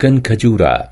કનખજૂરા